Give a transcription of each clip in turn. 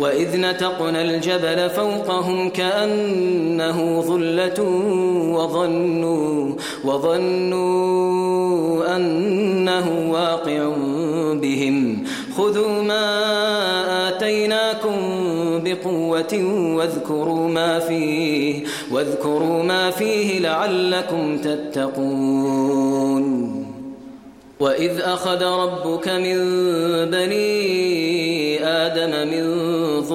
وإذ نتقنا الجبل فوقهم كأنه ظلة وظنوا, وظنوا أنه واقع بهم. خذوا ما آتيناكم بقوة واذكروا ما فيه واذكروا ما فيه لعلكم تتقون. وإذ أخذ ربك من بني آدم من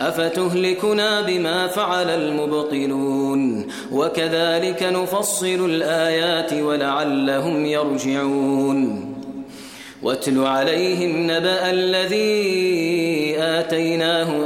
أفتهلكنا بما فعل المبطلون وكذلك نفصل الآيات ولعلهم يرجعون واتل عليهم نبأ الذي آتيناه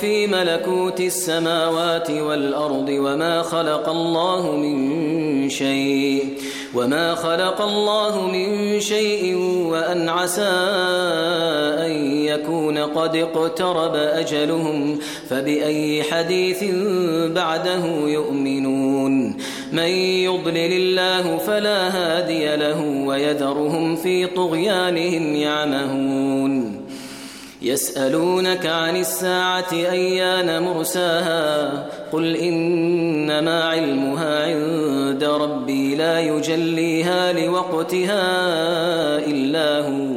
في ملكوت السماوات والأرض وما خلق الله من شيء وما خلق الله من شيء وأن عسى أن يكون قد اقترب أجلهم فبأي حديث بعده يؤمنون من يضلل الله فلا هادي له ويذرهم في طغيانهم يعمهون يسألونك عن الساعة أيان مرساها؟ قل إنما علمها عند ربي لا يجليها لوقتها إلا هو.